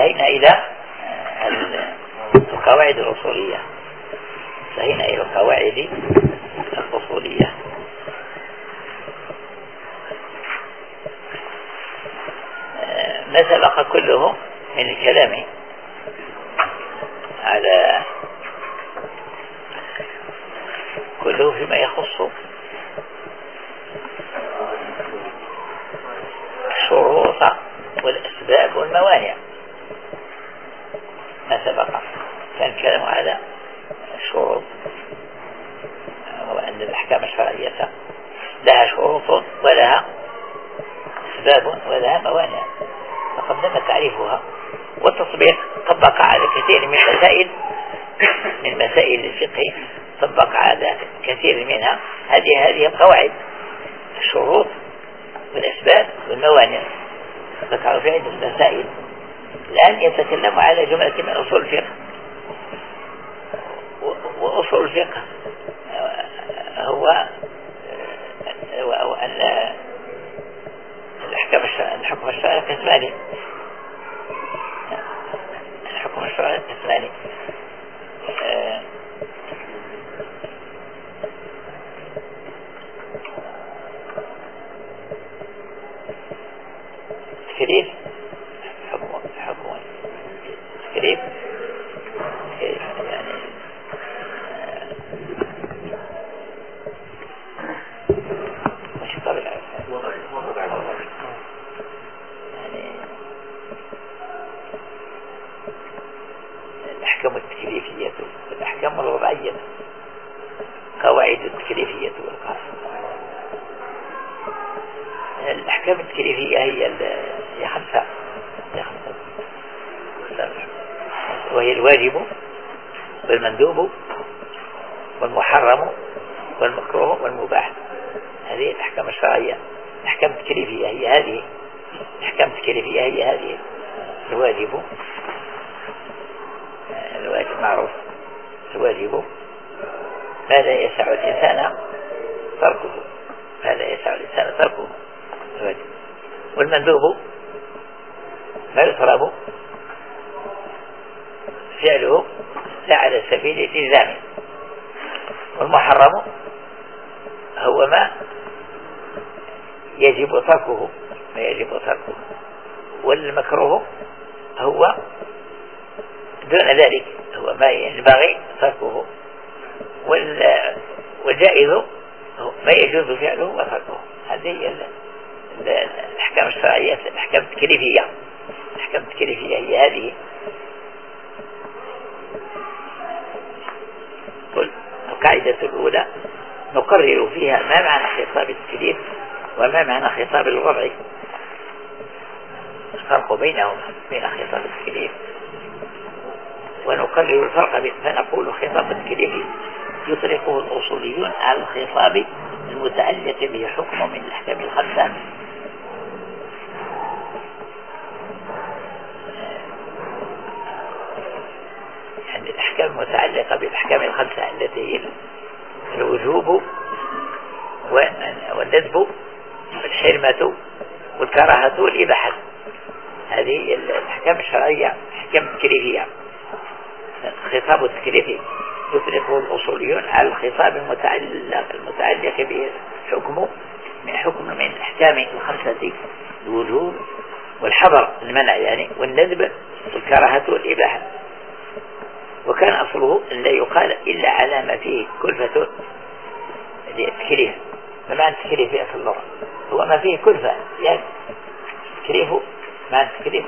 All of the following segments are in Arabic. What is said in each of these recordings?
انتهينا إلى القواعد الأصولية. انتهينا إلى القواعد الأصولية. آه، ما سبق كله من الكلام على كله فيما يخص الشروط والأسباب والموانع ما سبق كان كلام على الشروط وأن الأحكام الشرعية لها شروط ولها أسباب ولها موانع. فقدم تعريفها. والتطبيق طبق على كثير من مسائل من مسائل الفقه طبق على كثير منها. هذه هذه القواعد الشروط والأسباب والموانع. ذكر في عدة مسائل. الآن يتكلم على جملة من أصول الفقه. وأصول الفقه هو الأحكام الحكم الشرعي قسمان الفرق فنقول خطاب التكليف يطلقه الأصوليون على الخطاب المتعلق به حكم من الأحكام الخمسة. يعني الأحكام المتعلقة بالأحكام الخمسة التي هي الوجوب والندب والحرمة والكراهة والإباحة. هذه الأحكام الشرعية أحكام تكليفية الخطاب التكليفي. يطلقه الأصوليون على الخطاب المتعلق المتعلق بحكم من حكم من أحكام الخمسة الوجوب والحظر المنع يعني والندب والكراهة والإباحة. وكان أصله أن لا يقال إلا على ما فيه كلفة التكليف ما معنى التكليف في اللغة هو ما فيه كلفة يعني التكليف معنى التكليف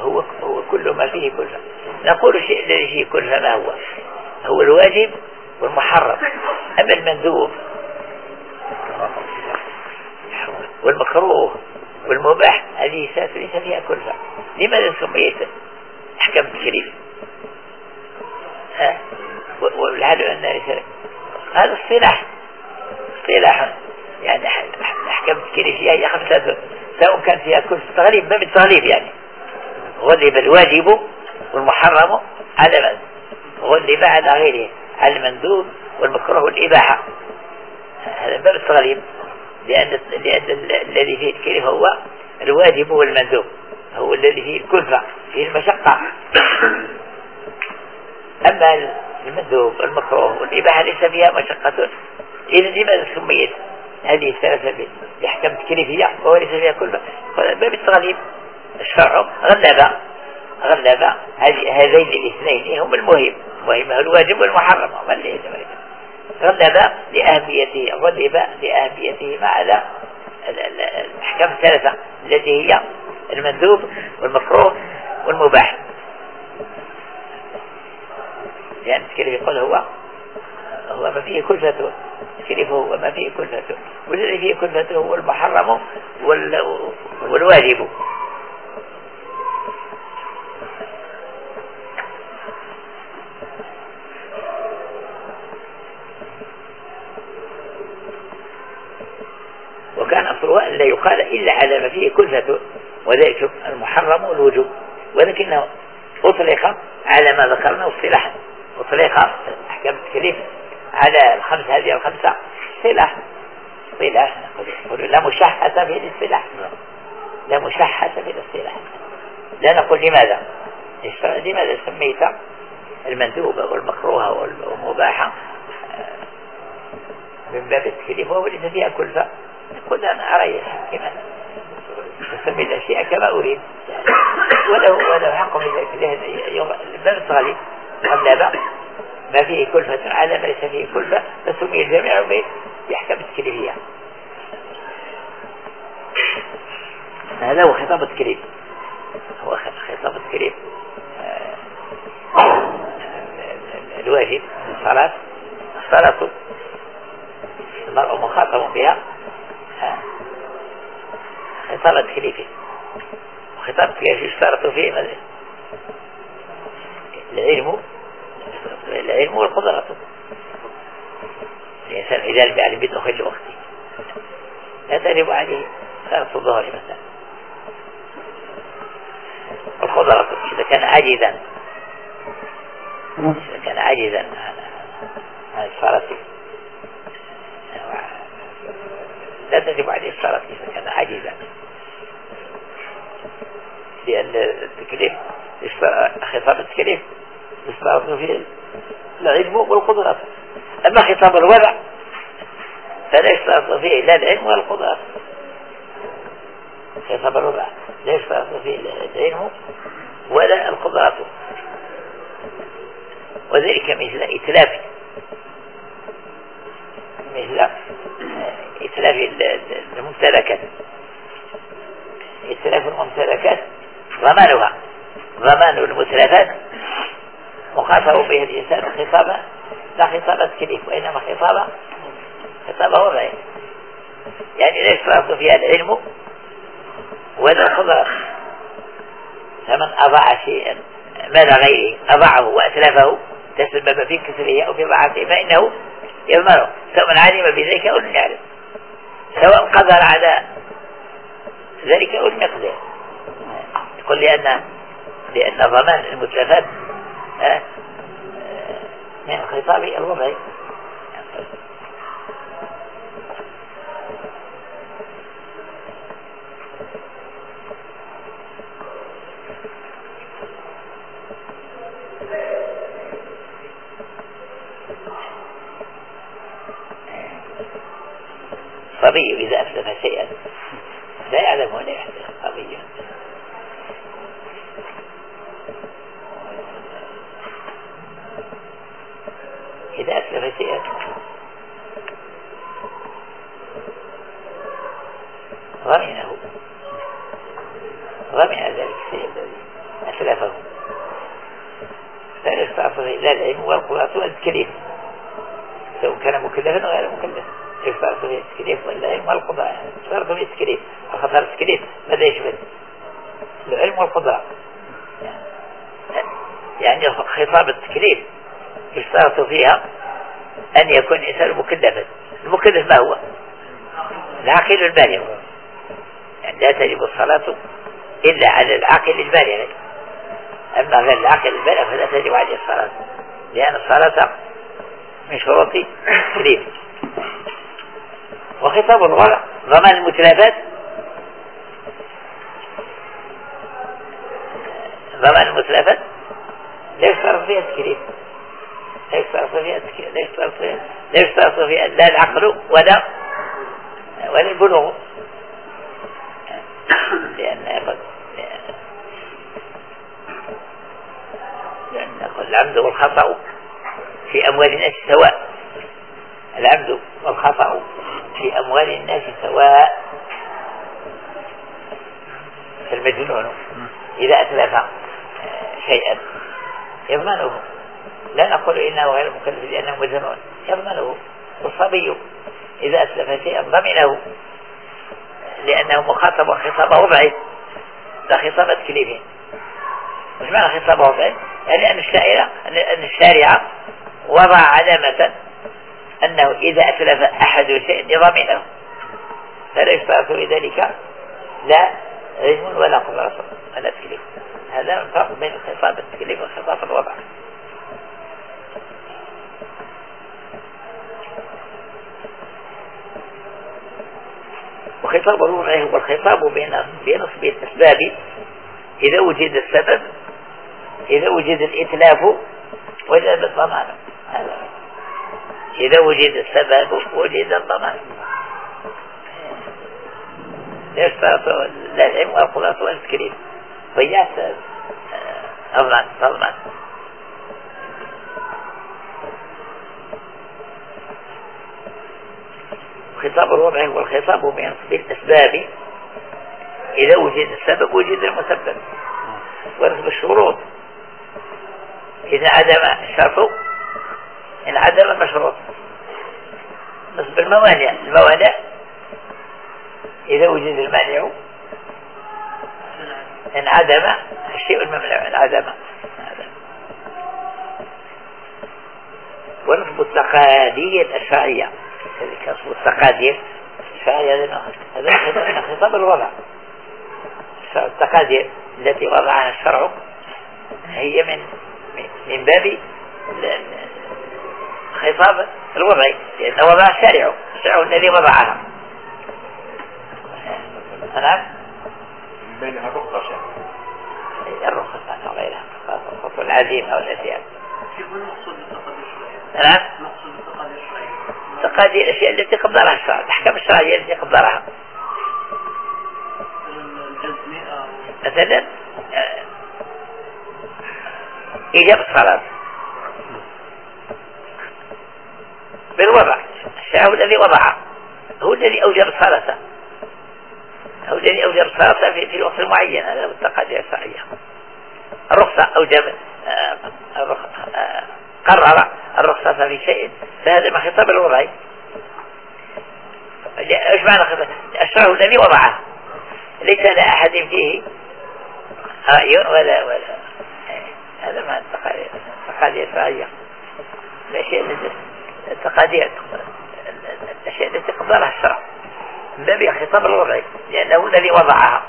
هو هو كل ما فيه كلفة نقول الشيء الذي فيه كلفة ما هو. هو الواجب والمحرم. أما المندوب. والمكروه والمباح هذه ليس فيها كلفة لماذا سميت أحكام التكليف والعدل أن هذا اصطلاح اصطلاح يعني الأحكام التكليفية هي خمسة سواء كان فيها كل تغليب ما بالتغليب يعني. غلب الواجب والمحرم على من؟ غلب على غيره على المندوب والمكروه والإباحة. هذا باب التغليب لأن, لأن الذي فيه الكلمة هو الواجب والمندوب هو الذي فيه الكلفة فيه المشقة. أما المندوب المكروه والإباحة ليس فيها مشقة. إذا لماذا سميت هذه الثلاثة؟ بأحكام تكليفية وهو ليس فيها كلفة. باب التغليب. الشرع غلب غلب هذين الاثنين هم المهم. المهم الواجب والمحرم. غلب لأهميته. غلب لأهميته مع الأحكام الثلاثة التي هي المندوب والمكروه والمباح. لأن التكليف يقول هو؟ هو ما فيه كلفته التكليف هو؟ ما فيه كلفته والذي فيه كلفته هو المحرم والواجب وكان أصلها أن لا يقال فيه كلفة وذلك المحرم والوجوب. ولكنه أطلق على ما ذكرنا اصطلاحا. أطلق أحكام التكليف على الخمس هذه الخمسة اصطلاح اصطلاح نقول لا مشحة في الاصطلاح. لا مشحة في الاصطلاح. لا نقول لماذا؟ لماذا سميت المندوبة والمكروهة والمباحة؟ من باب التكليف. وهو ليس فيها كلفة. قل أنا أريح كما أسمي الأشياء كما أريد. وله وله حق في ذلك باب التغليب قبل ما فيه كلفة على ما ليس فيه كلفة فسمي الجميع بأحكام التكليفية. هذا هو خطاب التكليف. هو خطاب التكليف. آه، الواجب الصلاة. الصلاة المرء مخاطب بها. خطاب التكليفي وخطاب التكليفي يشترط فيه؟ العلم العلم والقدرة الإنسان إذا لم يعلم بدخل وقته. لا تجب عليه صلاة الظهر مثلا. القدرة إذا كان عاجزا. إذا كان عاجزا عن الصلاة لا تجب عليه الصلاة إذا كان عاجزا. لأن التكليف خطاب التكليف يشترط فيه العلم والقدرة. أما خطاب الوضع فلا يشترط فيه لا العلم ولا القدرة. خطاب الوضع لا يشترط فيه العلم ولا القدرة. وذلك مثل إتلاف مثل إتلاف الممتلكات. إتلاف الممتلكات ضمانها. ضمان المتلفات. مخاطب به الإنسان خطابا لا خطابة كليف وإنما خطابة خطابة وضعي يعني لا يشترط فيها العلم. ولا القدرة فمن أضاع شيئا مال غيره أضاعه وأتلفه تسبب في كسره أو في ضعفه فإنه يضمنه. سواء علم بذلك أو لم يعلم. سواء قدر على ذلك أو لم يقدر. يقول لأن لأن ضمان المتلفات من الخطاب الوضعي صبي إذا أسلف شيئا لا يعلم ولا يحدث صبي إذا أسلف شيئا ضمنه ضمن ذلك الشيء الذي أسلفه لا يستعصر إلا العلم والقدرة والتكليف سواء كان مكلفا أو غير مكلف يستعصر التكليف والعلم والقدرة يشترط في التكليف الخطر التكليف ماذا يشمل العلم والقدرة يعني خطاب التكليف يشترط فيها أن يكون الإنسان مكلفا المكلف ما هو؟ العاقل البالغ يعني لا تجب الصلاة إلا على العاقل البالغ أما غير العاقل البالغ فلا تجب عليه الصلاة لأن الصلاة من شروط التكليف. وخطاب الورع ضمان المتلفات ضمان المتلفات لا يشترط فيها التكليف. لا يشترط فيها لا العقل ولا ولا البلوغ. لأن لأن العمد والخطأ في أموال الناس سواء. العمد والخطأ في أموال الناس سواء. المجنون إذا أتلف شيئا. يضمنه لا نقول إنه غير مكلف لأنه مجنون يضمنه والصبي إذا أتلف شيئا ضمنه لأنه مخاطب وخطاب وضعي لا خطاب تكليفي مش معنى خطاب وضعي يعني أن الشاعر أن الشارع وضع علامة أنه إذا أتلف أحد شيء ضمنه فلا يشترط في ذلك لا علم ولا قدرة ولا تكليف هذا الفرق بين الخطاب التكليف وخطاب الوضع. وخطاب الوضع هو الخطاب بين بنصب الأسباب إذا وجد السبب إذا وجد الإتلاف وجد الضمان. إذا وجد السبب وجد الضمان. يشترط لا العلم والقدرة والتكليف ضيعت أضمن أضمن خطاب الوضع هو الخطاب بالأسباب إذا وجد السبب وجد المسبب. ونصب الشروط. إذا عدم الشرط إن عدم المشروط. نصب الموانع. الموانع إذا وجد المانع انعدم الشيء الممنوع انعدم ونصب التقادير الشرعية. نصب التقادير الشرعية هذا خطاب الوضع. التقادير التي وضعها الشرع هي من من باب خطاب الوضع لأنه وضع الشارع الشارع الذي وضعها. نعم؟ بينها الرخصة الرخصة وغيرها الرخصة العزيمة والأشياء نعم؟ تقاضي الأشياء التي قدرها الشرع الأحكام الشرعية التي قدرها مثلا إيجاب الصلاة بالوضع هو الذي وضعه. هو الذي أوجب الصلاة هو الذي أوجب الصلاة في, الوقت المعين. هذا هو التقاضي الشرعية الرخصة أوجب آه، آه، قرر الرخصة في شيء فهذا ما خطاب الوضعي إيش معنى الشرع هو الذي وضعه. ليس لأحد فيه رأي ولا ولا هذا ما التقاضي الشرعية الأشياء التقاضي الأشياء التي قدرها الشرع. من باب الخطاب الوضعي لأنه الذي وضعها.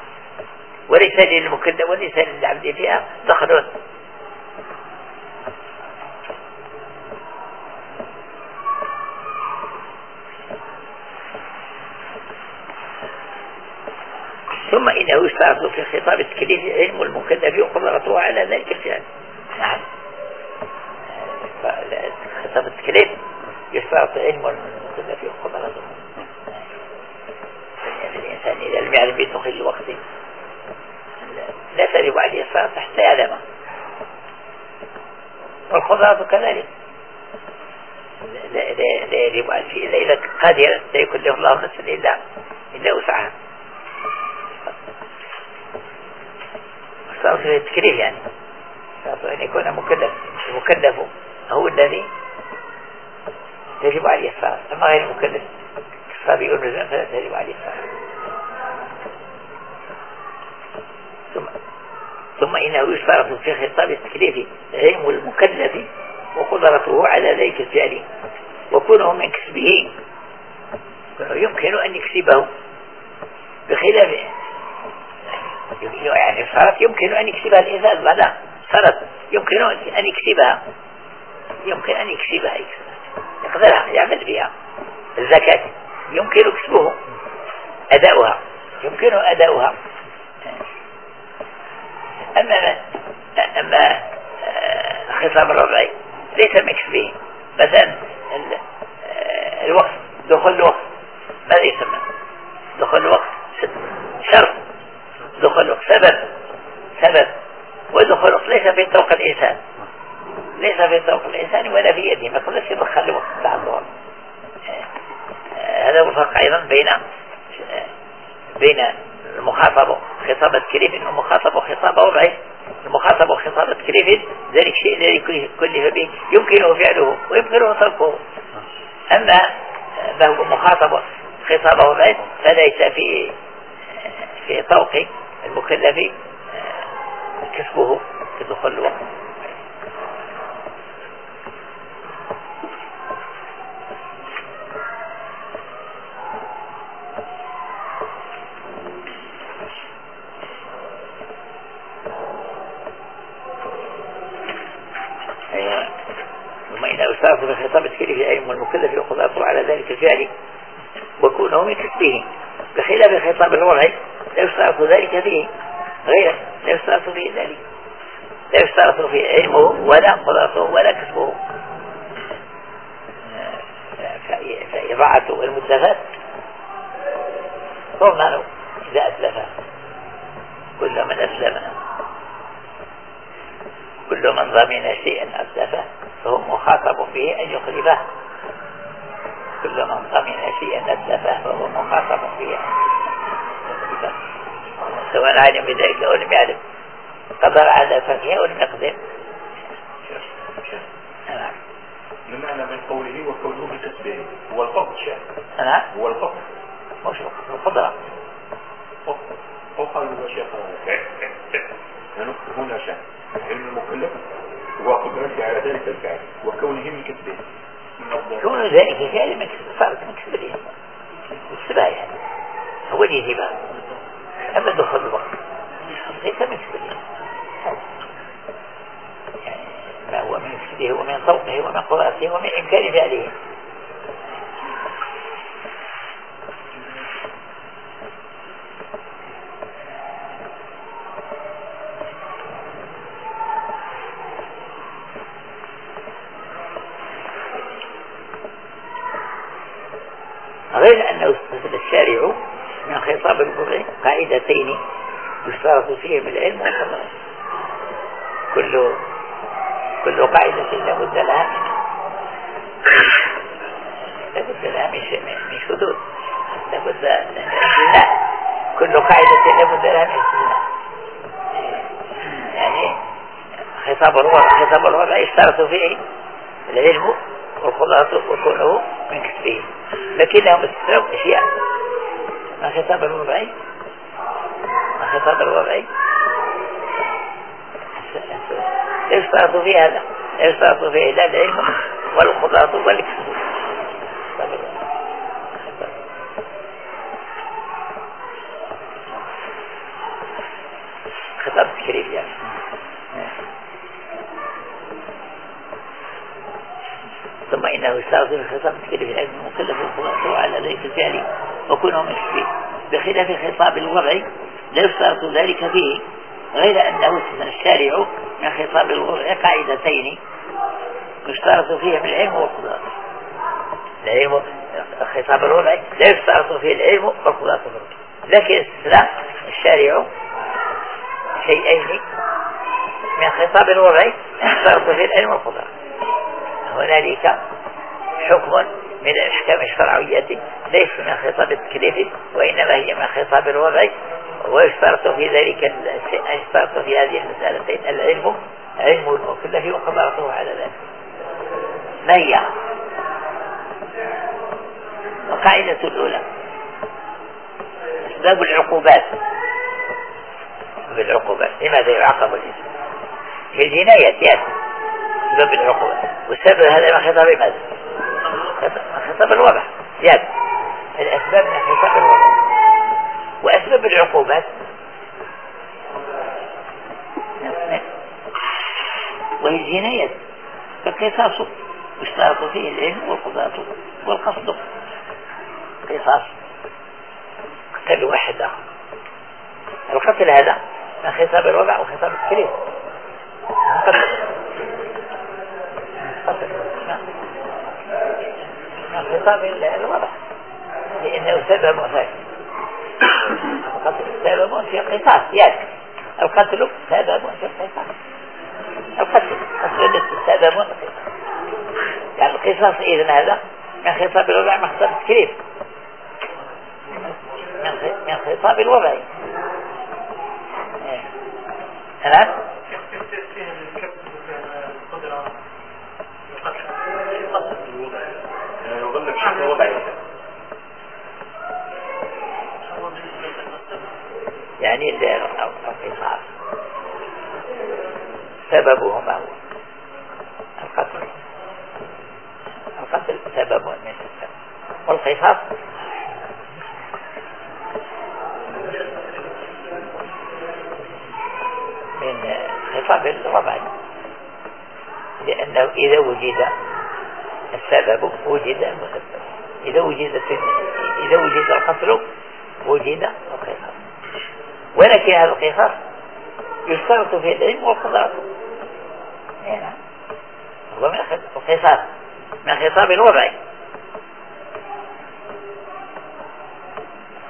وليس للمكلف وليس للعبد فيها دخل ثم إنه يشترط في خطاب التكليف علم المكلف وقدرته على ذلك الفعل. نعم. خطاب التكليف يشترط علم المكلف وقدرته الإنسان إذا لم يعلم بدخل الوقت لا تجب عليه الصلاة حتى يعلمه. والخضرة كذلك. لا, يجب عليه إذا قادر لا يكون له الله نفسا إلا إلا وسعها. صار التكليف يعني. صار أن يكون مكلف المكلف هو الذي يجب عليه. الصلاة أما غير المكلف الصبي والنزل فلا تجب عليه. الصلاة ثم ثم إنه يشترط في خطاب التكليف علم المكلف وقدرته على ذلك الفعل وكونه من كسبه. يمكن أن يكسبه بخلاف يعني الصلاة يمكن أن يكسبها الإنسان لا. صلاة يمكن أن يكسبها. يمكن أن يكسبها يقدرها يعمل بها. الزكاة يمكن كسبه. أداؤها يمكن أداؤها. أما أما الخطاب الربعي ليس من كسبه. مثلا الوقت دخول الوقت. ماذا يسمى دخول الوقت؟ شرط. الوقت سبب. سبب. الوقت ليس في طوق الإنسان. ليس في طوق الإنسان ولا في يده. ما تقدرش يدخل الوقت بعد الظهر هذا هو الفرق أيضا بين بين المخاطبة خطابة كليف المخاطبة خطابة وضعي. المخاطبة خطابة كليف ذلك شيء الذي كلف به. يمكنه فعله ويمكنه تركه. أما ما هو مخاطبة خطابة وضعي فليس في في طوق المكلف كسبه الوقت. الأوصاف بخطاب التكليف العلم والمكلف يقضى على ذلك الفعل وكونه من كسبه. بخلاف خطاب الوضع لا يشترط ذلك فيه. غير لا يشترط فيه ذلك. لا يشترط فيه علمه ولا قدرته ولا كسبه فإضاعة المتلفات ضمن إذا أتلف. كل من أسلم كل من ضمن شيئا أتلفه فهو مخاطب به أن يخلفه. كل من ضمن شيئا أتلفه فهو مخاطب به أن يخلفه. سواء علم بذلك أو لم يعلم قدر على فقهه أو لم يقدر نعم. بمعنى من قوله وكونه بكسبه هو الفضل شيء نعم هو الفضل. مش القدرة وقال هو شيخ. هنا شيء علم المكلف وقدرته على ذلك الفعل. وكونه من كسبه كون ذلك من صارت من كسبه السبايا هو اللي يجيبها أما دخول كسبه ومن صوته ومن قدرته ومن إمكان فعله. غير أنه استثنى الشارع من خطاب القرآن قاعدتين يشترط فيهم العلم والقدر كل كل قاعدة لابد لها لابد لها من شذوذ. لابد من كل قاعدة لابد لها من استثناء يعني خطاب الوضع خطاب الوضع يشترط فيه. العلم والقدرة وكونه من كسبه لكنهم استثنوا أشياء. ما خطاب الوضعي ما خطاب الوضعي يشترط فيه هذا يشترط فيه العلم والقدرة والكسب خطاب تكريف يعني. ثم إنه يستغفر خطاب تكلف العلم المكلف الخلاصة على ذلك الفعل. وكونه كسبه بخلاف خطاب الوضع لا يشترط ذلك فيه غير أنه الشارع من خطاب الوضع قاعدتين يشترط فيها العلم والقدرة العلم خطاب الوضع لا يشترط فيه العلم والقدرة لكن استثنى الشارع شيئين من خطاب الوضع يشترط فيه العلم والقدرة هنالك حكم من الأحكام الشرعية ليس من خطاب التكليف وإنما هي من خطاب الوضع ويشترط في ذلك يشترط في هذه المسألتين؟ العلم علم المكلف وقدرته على ذلك. ما هي؟ القاعدة الأولى. أسباب العقوبات. بالعقوبات لماذا يعاقب الإنسان؟ في الجنايات يأتي. أسباب العقوبات. والسبب هذا من خطاب ماذا؟ من خطاب الوضع. زيادة الأسباب من خطاب الوضع. وأسباب العقوبات. وهي الجناية. فالقصاص يشترط فيه العلم والقضاة والقصد. قصاص قتل آخر القتل هذا من خطاب الوضع وخطاب التكليف من خطاب الوضع. لأنه سبب ثاني القتل سبب في القصاص يعني القتل سبب في القصاص القتل قتل سبب يعني القصاص إذن هذا من خطاب الوضع من خطاب التكليف من خطاب الوضع نعم بشكل يعني القصاص سببه ما هو القتل. القتل سبب من السبب. والقصاص من خطاب الربع. لأنه إذا وجد السبب وجد المسبب إذا وجد إذا وجد القتل وجد القصاص ولكن هذا القصاص يشترط في العلم والقدرة نعم. هو من القصاص من خطاب الوضعي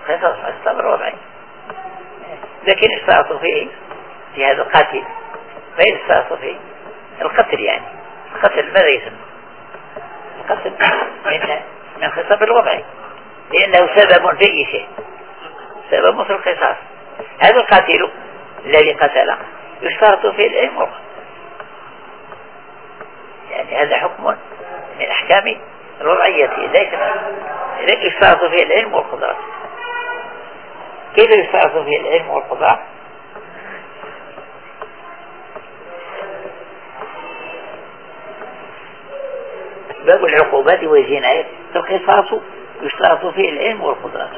قصاص من خطاب الوضعي لكن اشترط فيه في هذا القاتل. فإن اشترط فيه القتل يعني. القتل ماذا يسمى؟ القتل من من خطاب الوضعي لأنه سبب في أي شيء. سبب في القصاص هذا القاتل الذي قتل يشترط فيه العلم يعني هذا حكم من أحكام الوضعية ليس ليس يشترط فيه العلم والقدرة كيف يشترط فيه العلم والقدرة أسباب العقوبات والجنايات. القصاص يشترط فيه العلم والقدرة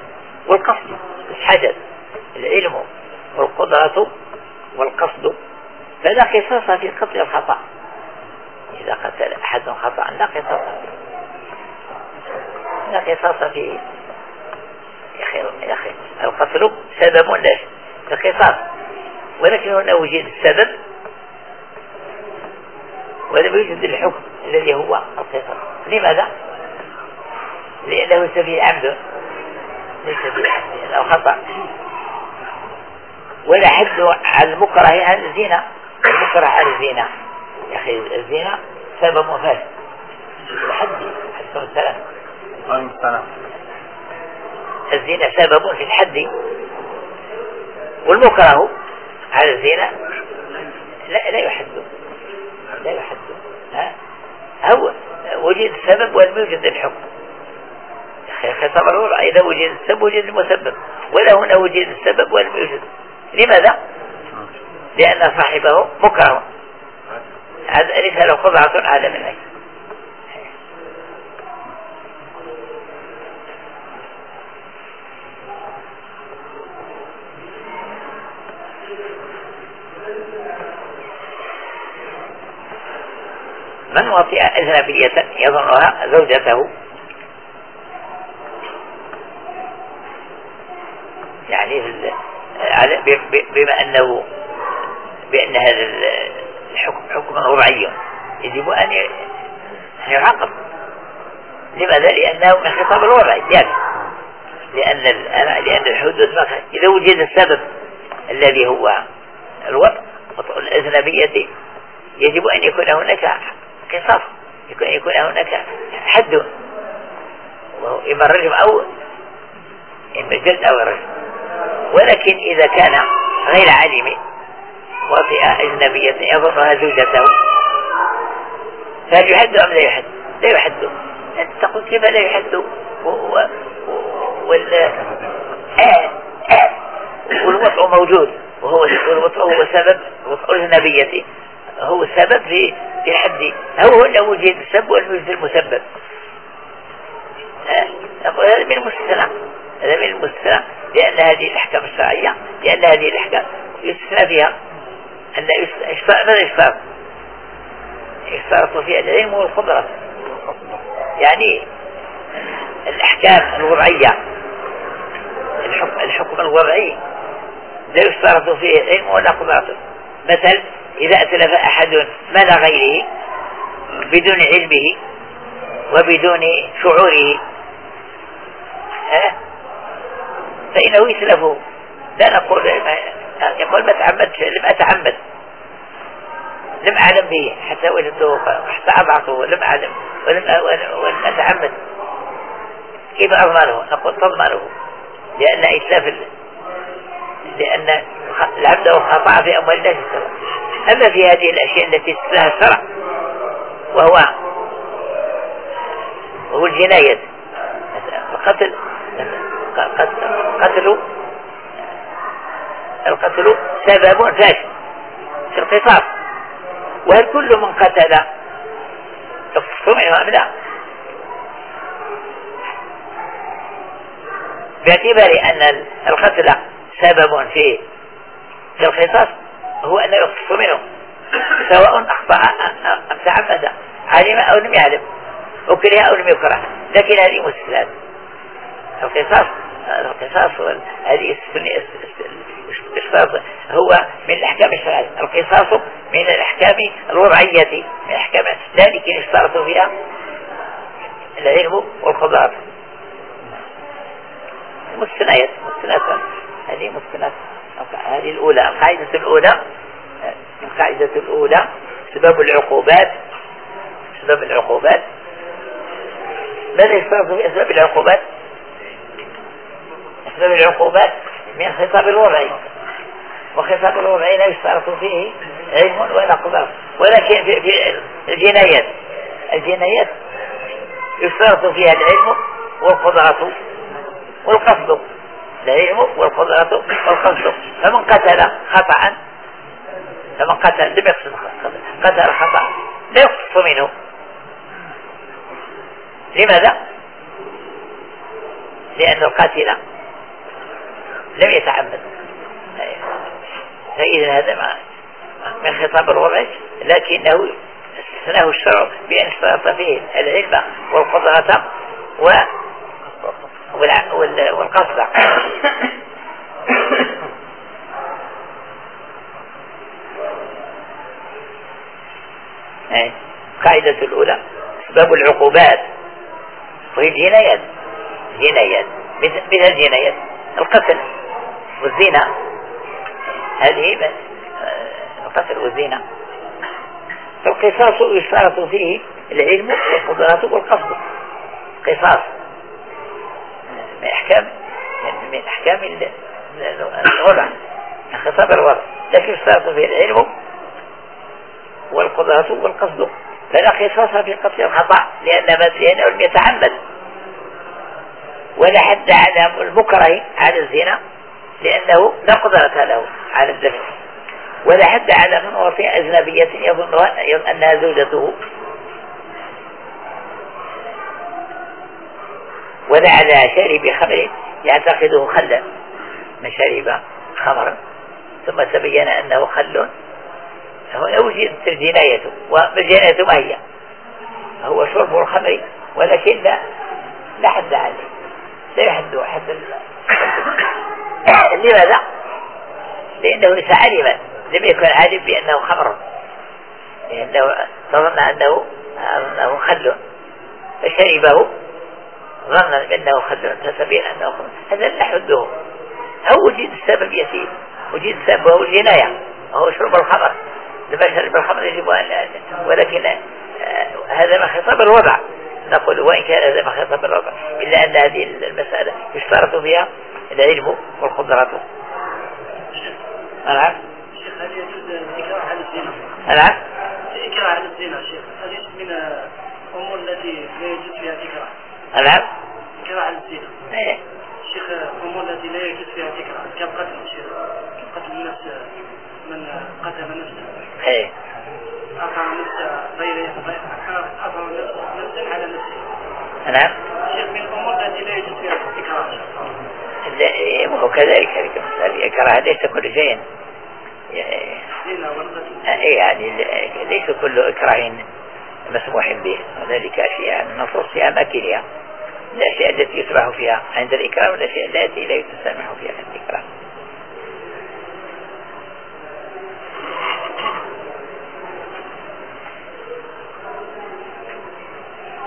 والقصد الحدث العلم والقدرة والقصد. فلا قصاص في قتل الخطأ. إذا قتل أحد خطأ لا قصاص لا قصاص فيه. يا أخي يا أخي القتل سبب لا القصاص. ولكن هنا وجد السبب. ولم يوجد الحكم الذي هو القصاص. لماذا؟ لأنه سفيه عمد. ليس بعمد لأنه خطأ ولا حد على المكره على الزنا. المكره على الزنا. يا أخي الزنا سبب وفاة. الحد عليكم السلام. الزنا سبب في الحد والمكره على الزنا لا لا يحد لا يحد ها؟ هو وجد السبب ولم يوجد الحكم. خطاب الوضع إذا وجد السبب وجد المسبب. ولا هنا وجد السبب ولم يوجد. لماذا؟ لأن صاحبه هذا ليس له قطعة على منه من وطئ أجنبية يظنها زوجته يعني بما أنه بأن هذا الحكم حكم وضعي يجب أن يعاقب. لماذا؟ لأنه من خطاب الوضع يعني لأن لأن الحدود إذا وجد السبب الذي هو الوضع الأجنبية يجب أن يكون هناك قصاص. يكون يكون هناك حد. وهو إما الرجم أو إما الجلد أو الرجم ولكن إذا كان غير عالم وطئ أجنبية يظنها زوجته فهل يحد أم لا يحد؟ لا يحد. أنت تقول كيف لا يحد؟ وال آه آه. والوضع موجود. وهو والوضع هو سبب وضع الأجنبية هو السبب في في الحد هو هنا وجد السبب والموجود المسبب أقول هذا من المستثنى هذا من المستثنى لأن هذه الأحكام الشرعية لأن هذه الأحكام يستثنى فيها أن ماذا يشترط؟ يشترط فيها العلم والقدرة يعني الأحكام الوضعية الحكم, الحكم الوضعي لا يشترط فيه العلم ولا قدرة. مثل إذا أتلف أحد مال غيره بدون علمه وبدون شعوره فإنه يتلفه لا نقول يقول ما تعمدت لم أتعمد لم أعلم به حتى وجدته حتى أضعته ولم أعلم. ولم أتعمد كيف أضمنه؟ نقول تضمنه لأن إتلاف لأن العبد خطأ في أموال الناس. أما في هذه الأشياء التي تتلاها الشرع وهو وهو الجناية. القتل قتل. القتل سبب فاشل في القصاص. وهل كل من قتل منه أم لا؟ باعتبار أن القتل سبب في في القصاص هو أنه يقتص منه. سواء أخطأ أم تعمد علم أو لم يعلم أكره أو لم يكره. لكن هذه مستثنات القصاص القصاص هذه هو من الأحكام الشرعية القصاص من الأحكام الوضعية من أحكام ذلك اشترط فيها العلم والقدرات مستنيات مستنيات هذه مستنيات هذه الأولى القاعدة الأولى القاعدة الأولى سبب العقوبات سبب العقوبات. ماذا يشترط في أسباب العقوبات؟ أسباب العقوبات من خطاب الوضعي. وخطاب الوضعي لا يشترط فيه علم ولا قدرة ولكن في, الجنايات. الجنايات يشترط فيها العلم والقدرة والقصد. العلم والقدرة والقصد. فمن قتل خطأ فمن قتل لم يقصد قتل خطأ لا يقصد منه. لماذا؟ لأن القاتل لم يتعمد فإذا هذا من خطاب الوضع لكنه استثناه الشرع بأن اشترط فيه العلم والقدرة و والقصد. القاعدة الأولى أسباب العقوبات. وهي الجنايات. جنايات. مثل الجنايات. القتل والزنا. هذه القتل والزنا. فالقصاص يشترط فيه العلم والقدرة والقصد. قصاص. من أحكام من أحكام الوضع من خطاب الوضع لكن يشترط فيه العلم والقدرة والقصد. فلا قصاص في قتل الخطأ لأن لأنه لم يتعمد. ولا حد على المكره على الزنا لأنه لا قدرة له على الدفع ولا حد على من أعطي أجنبية يظن أنها زوجته. ولا على شارب خمر يعتقده خلا. من شرب خمرا ثم تبين أنه خل. هنا وجدت الجناية والجناية ما هي؟ هو شرب الخمر ولكن لا حد عليه. لا يحد حد لماذا؟ لأنه ليس عالما لم يكن عالم بأنه خمر. لأنه ظن أنه أنه خل. فشربه. ظنا بأنه خل. فتبين أنه خمر. هذا لا حده أو وجد السبب يسير. وجد السبب وهو الجناية. وهو شرب الخمر. لما شرب الخمر يجب أن ولكن آه، هذا من خطاب الوضع. نقول وإن كان هذا ما خطاب الوضع إلا أن هذه المسألة يشترط فيها العلم والقدرة. نعم شيخ هل يجوز الإكراه على الزنا؟ نعم الإكراه على الزنا شيخ هل من الأمور التي لا يجوز فيها الإكراه؟ نعم الإكراه على الزنا إيه. شيخ الأمور التي لا يجوز فيها الإكراه كالقتل شيخ؟ قتل النفس من قتل نفسه؟ إيه أقع نفس غير أقع نفس نفس على نفسه نعم. من الأمور التي لا يجوز فيها الإكراه كذلك الكراهة ليس كل شيء. يعني ليس كل إكراه مسموح به. وذلك أشياء نصوص في أماكنها الأشياء التي يسمح فيها عند الإكراه والأشياء التي لا يتسامح فيها عند الإكراه.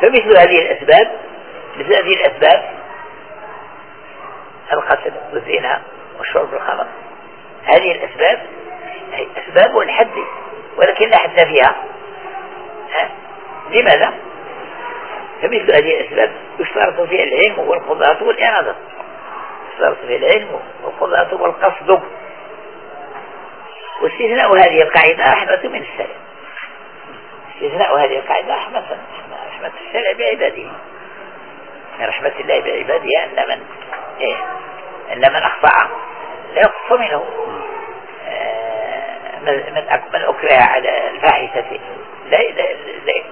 فمثل هذه الأسباب مثل هذه الأسباب القتل والزنا وشرب الخمر هذه الأسباب هي أسباب الحد ولكن لا حد فيها. لماذا؟ فمثل هذه الأسباب. يشترط فيها العلم والقدرة والإرادة. يشترط فيها العلم والقدرة والقصد. واستثناء هذه القاعدة رحمة من السلام استثناء هذه القاعدة رحمة رحمة الشرع بعباده. من رحمة الله بعباده أن من إيه أن من أخطأ لا يقص منه. آه، من من أكره على الفاحشة. لا لا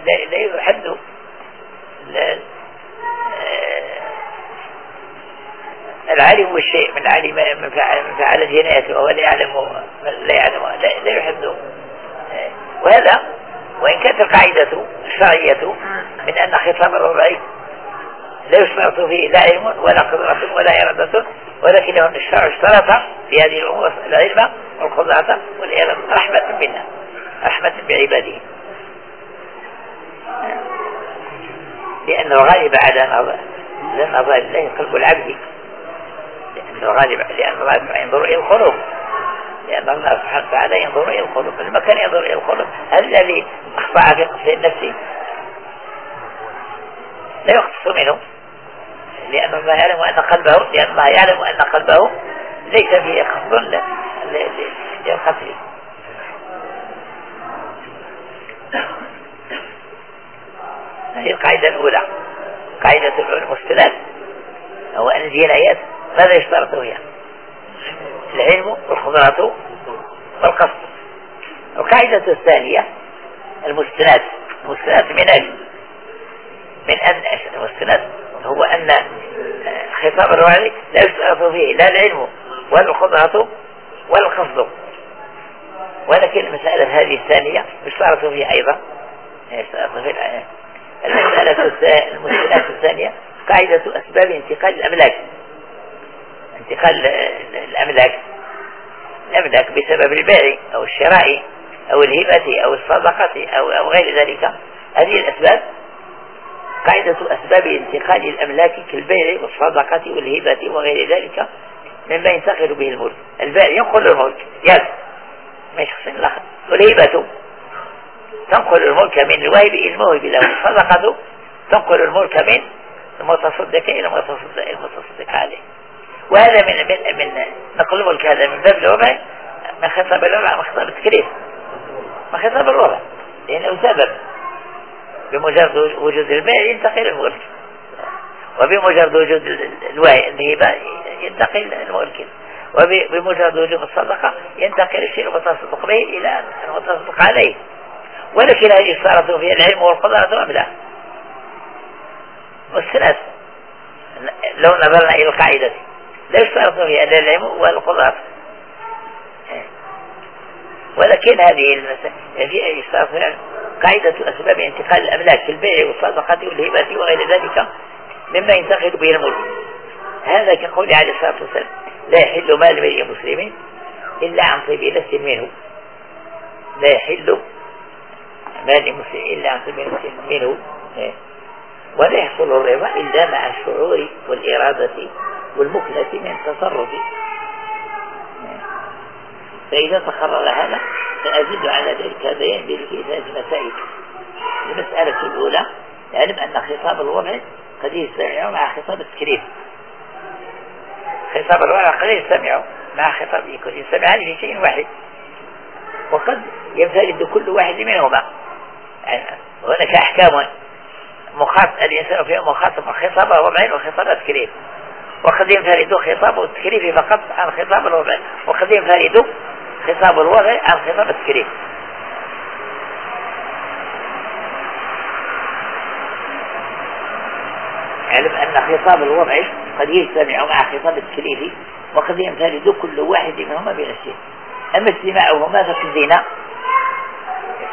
لا, لا يحد. آه، العالم والشيء من علم من فعل, من فعل جنايته وهو لا يعلم لا يعلم لا, لا يحد. آه، وهذا وإن كانت القاعدة الشرعية من أن خطاب الربعي لا يشترط فيه لا علم ولا قدرة ولا إرادة ولكنه الشرع اشترط في هذه الأمور العلم والقدرة والإرادة رحمة بنا رحمة بعباده. لأن الغالب على نظر نظر الله قلب العبد لأن الغالب لأن الغالب ينظر إلى القلوب لأن الله سبحانه وتعالى ينظر إلى القلوب لما كان ينظر إلى القلوب الذي أخطأ في النفس. لا يختص منه لأن الله يعلم أن قلبه لأن الله يعلم أن قلبه ليس فيه قصد للقتل هذه القاعدة الأولى. قاعدة المستند هو أن الجنايات ماذا يشترط فيها؟ العلم والقدرة والقصد. القاعدة الثانية المستند. المستند من أجل من أن المستند هو أن خطاب الوعي لا يشترط فيه لا العلم ولا القدرة ولا القصد. ولكن المسألة هذه الثانية يشترط فيها أيضا. فيه المسألة المسألة الثانية قاعدة أسباب انتقال الأملاك. انتقال الأملاك الأملاك بسبب البيع أو الشراء أو الهبة أو الصدقة أو, أو غير ذلك. هذه الأسباب قاعدة أسباب انتقال الأملاك كالبيع والصدقة والهبة وغير ذلك مما ينتقل به الملك. البيع ينقل الملك يد ما شخص الآخر والهبة تنقل الملك من الواهب إلى الموهب له الصدقة تنقل الملك من المتصدق إلى المتصدق عليه. وهذا من من من نقل الملك هذا من باب الوضع من خطاب الوضع من خطاب التكليف. من خطاب الوضع لأنه سبب. بمجرد وجود الماء ينتقل الملك. وبمجرد وجود الهبة ينتقل الملك. وبمجرد وجود الصدقة ينتقل الشيء المتصدق به إلى المتصدق عليه. ولكن هل يشترط فيها العلم والقدرة لا. والثلاث لو نظرنا إلى القاعدة لا يشترط فيها لا العلم ولا القدرة ولكن هذه المسألة فيها يشترط قاعدة أسباب انتقال الأملاك في البيع والصدقة والهبة وغير ذلك مما ينتقل به الملك. هذا كقول عليه الصلاة والسلام لا يحل مال امرئ مسلم إلا عن طيب نفس منه. لا يحل مال مسلم إلا عن طيب نفس منه. ولا يحصل الرضا إلا مع الشعور والإرادة والمكنة من التصرف فإذا تقرر هذا سأزيد على ذلك بيان ثلاث مسائل. المسألة الأولى يعلم أن خطاب الوضع قد يستمع مع خطاب التكليف. خطاب الوضع قد يستمع مع خطاب يستمعان في شيء واحد. وقد ينفرد كل واحد منهما. يعني هناك أحكام مخاطب الإنسان فيها مخاطب خطاب الوضع وخطاب التكليف. وقد ينفرد خطاب التكليف فقط عن خطاب الوضع. وقد ينفرد خطاب الوضع عن خطاب التكليف علم أن خطاب الوضع قد يجتمع مع خطاب التكليف وقد ينفرد كل واحد منهما بنفسه أما اجتماعهما فكالزنا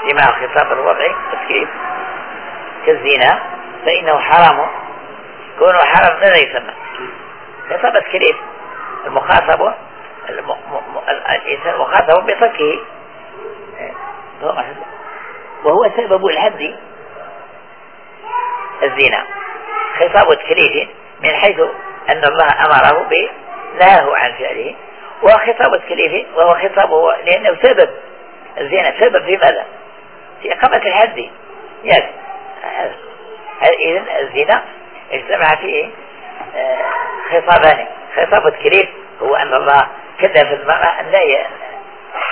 اجتماع خطاب الوضع والتكليف كالزنا فإنه حرام. كونه حرام ماذا يسمى؟ خطاب التكليف المخاطب الإنسان مخاطب. بتركه وهو سبب الحد الزنا. خطاب تكليف من حيث أن الله أمره بنهاه عن فعله. وخطاب تكليف وهو خطاب لأنه سبب الزنا. سبب في ماذا؟ في إقامة الحد يس. إذن الزنا اجتمع فيه خطابان خطاب التكليف هو أن الله كلف المرأة أن لا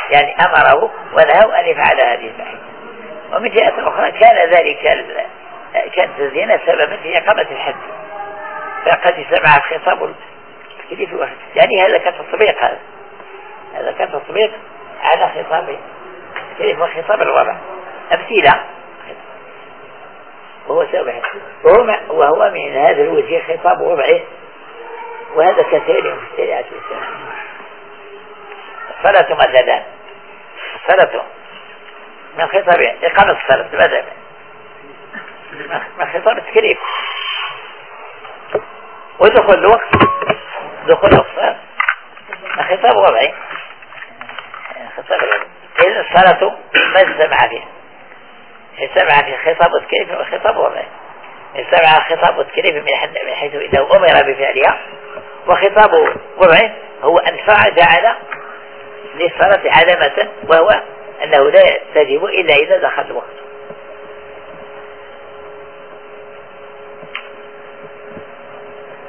يعني أمره ونهاه أن يفعل هذه الفعل. ومن جهة أخرى كان ذلك كانت الزنا سببا في إقامة الحد فقد اجتمع خطاب التكليف يعني هذا كان تطبيق هذا. هذا كان تطبيق على خطاب التكليف وخطاب الوضع. أمثلة. وهو سبب وهو, من هذا الوجه خطاب وضعه وهذا كثير في الشريعة الإسلامية الصلاة مثلا الصلاة من خطاب إقامة الصلاة مثلا من خطاب التكريم ودخول الوقت دخول الوقت من خطاب وضعي خطاب الوضعي إذن الصلاة ما اجتمع فيها في خطاب التكريم وخطاب وضعي اجتمع خطاب التكريم من حيث إنه أمر بفعلها وخطاب وضعه هو أن جعل للصلاة علامة وهو أنه لا تجب إلا إذا دخل الوقت.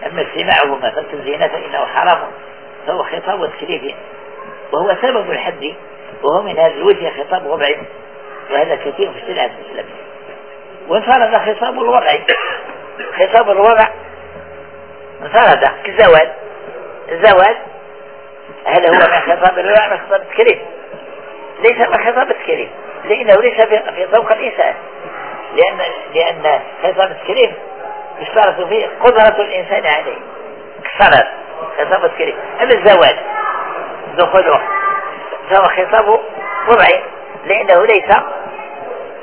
أما استماعه مثلا الزينة فإنه حرام. فهو خطاب تكليف وهو سبب الحد وهو من هذا الوجه خطاب وضعي وهذا كثير في الشريعة الإسلامية وانفرد خطاب الوضع خطاب الوضع انفرد كالزواج الزواج هل هو من خطاب الوضع من خطاب التكريم ليس من خطاب التكريم لأنه ليس في ذوق الإنسان. لأن لأن خطاب التكريم يشترط فيه قدرة الإنسان عليه. كسرت خطاب التكريم أما الزواج دخوله فهو خطاب وضعي. لأنه ليس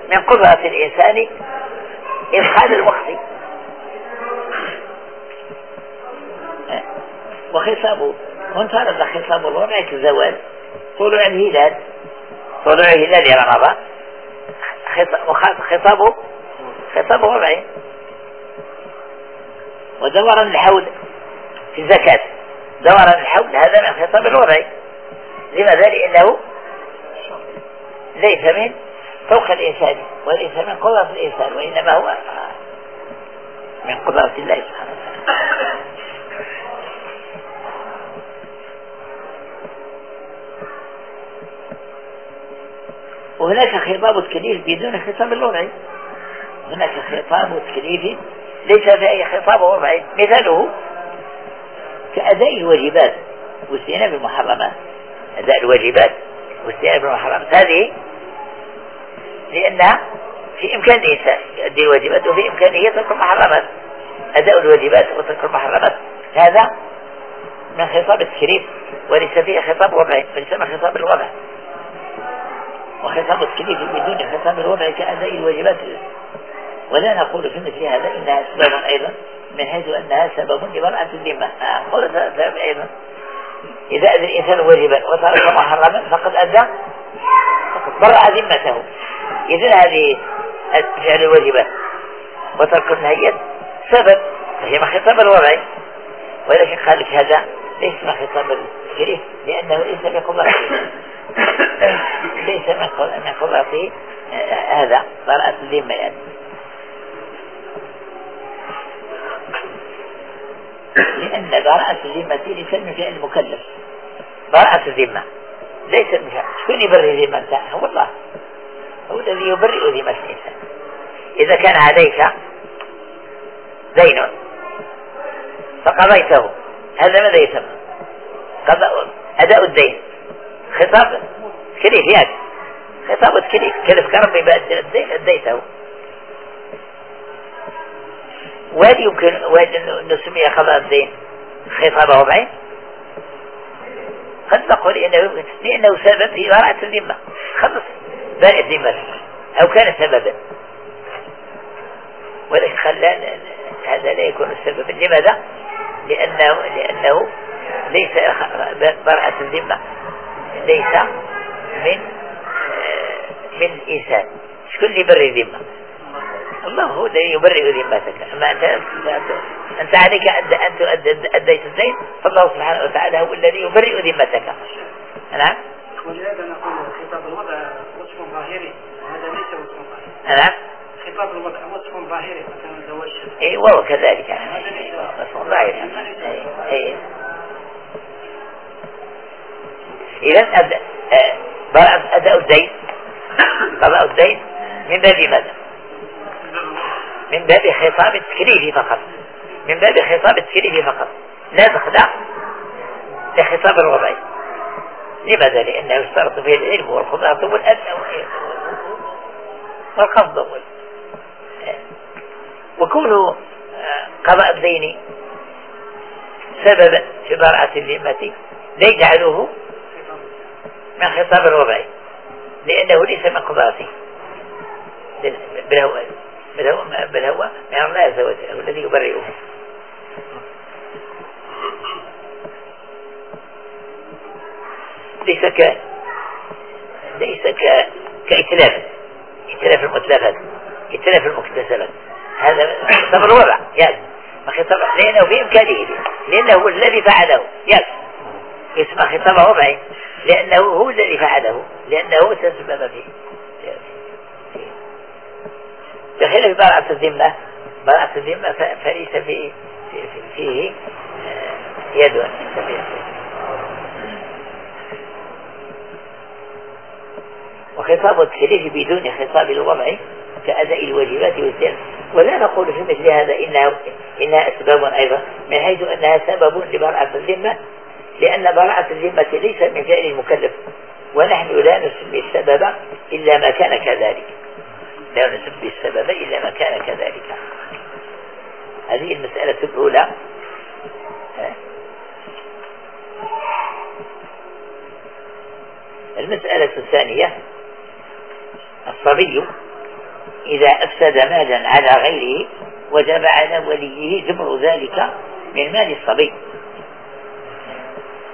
من قدرة الإنسان إدخال الوقت وخصابه. وانفرد خصاب الوضع كالزوال طلوع الهلال. طلوع الهلال رمضان خطابه خطابه وضعي ودورا الحول في الزكاة. دورا الحول هذا من خطاب الوضعي لماذا؟ لأنه ليس من فوق الإنسان وليس من قدرة الإنسان وإنما هو من قدرة الله سبحانه وتعالى. وهناك خطاب تكليف بدون خطاب الوضعي هناك خطاب تكليف ليس في خطاب وضعي مثاله كأداء الواجبات واستئناف المحرمات أداء الواجبات واستئناف المحرمات هذه لأنها في إمكان الإنسان يؤدي الواجبات وفي إمكانه ترك المحرمات. أداء الواجبات وترك المحرمات. هذا من خطاب التشريف وليس فيه خطاب وضعي وليس من خطاب الوضع. وخطاب التكليف بدون خطاب الوضع كأداء الواجبات. ولا نقول في مثل هذا إنها سبب أيضا من حيث أنها سبب لبراءة الذمة. نقول سبب أيضا. إذا أدى الإنسان واجبا وترك محرما فقد أدى برأ ذمته. إذن هذه فعل الواجبات وترك النهيات سبب فهي من خطاب الوضع. ولكن قال لك هذا ليس من خطاب الشريف لأنه ليس بقدرته ليس من قدرته هذا براءة الذمة يعني. لأن براءة الذمة ليس من فعل المكلف. براءة الذمة ليس من شكون يبرئ ذمة هو الله هو الذي يبرئ ذمة الإنسان إذا كان عليك دين. فقضيته. هذا ماذا يسمى؟ قضاء. أداء الدين. خطاب. كليف يعني خطاب كليف. كلف كرمي الدين. أديته. وهل يمكن وهل نسمي قضاء الدين؟ خطابه بعين نقول إنه لأنه سبب في براءة الذمة. خلص. بارئ الذمة أو كان سببا. ولكن خلى هذا لا يكون سببا لماذا؟ لأنه لأنه ليس براءة الذمة. ليس من من الإنسان شكون اللي بري الذمة الله هو الذي يبرئ ذمتك أما أنت أنت عليك أن أديت الزين فالله سبحانه وتعالى هو الذي يبرئ ذمتك نعم؟ ولهذا نقول خطاب الوضع وصف ظاهري. وهذا ليس وصف ظاهري. نعم؟ خطاب الوضع وصف ظاهري مثلا زواج اي وهو كذلك. وصف ظاهري. اي إذا آه، أداء الدين قضاء الدين من باب ماذا؟ من باب خطاب التكليف فقط. من باب خطاب التكليف فقط. لا تخدع لخطاب الوضعي لماذا؟ لأنه يشترط فيه العلم والقدرة والأدنى والقصد وكون آه، قضاء الدين سببا في براءة الذمة لا يجعله من خطاب الوضعي لأنه ليس من قدرته بل هو بل هو بل هو من الله عز وجل الذي يبرئه. ليس ك ليس ك كإتلاف إتلاف المتلفات إتلاف المكتسبات هذا خطاب الوضع يعني خطاب لأنه في إمكانه لأنه هو الذي فعله يعني اسمه خطاب وضعي لأنه هو الذي فعله لأنه تسبب فيه بخلاف براءة الذمة. براءة الذمة فليس فيه فيه آه، يد. وخطاب التكليف بدون خطاب الوضع كأداء الواجبات والسير. ولا نقول في مثل هذا إنها, إنها أسباب أيضا من حيث أنها سبب لبراءة الذمة لأن براءة الذمة ليس من فعل المكلف. ونحن لا نسمي السبب إلا ما كان كذلك. لا نسمي السبب إلا ما كان كذلك. هذه المسألة الأولى. المسألة الثانية الصبي إذا أفسد مالا على غيره وجب على وليه جبر ذلك من مال الصبي.